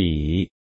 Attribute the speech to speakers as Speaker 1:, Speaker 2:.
Speaker 1: 比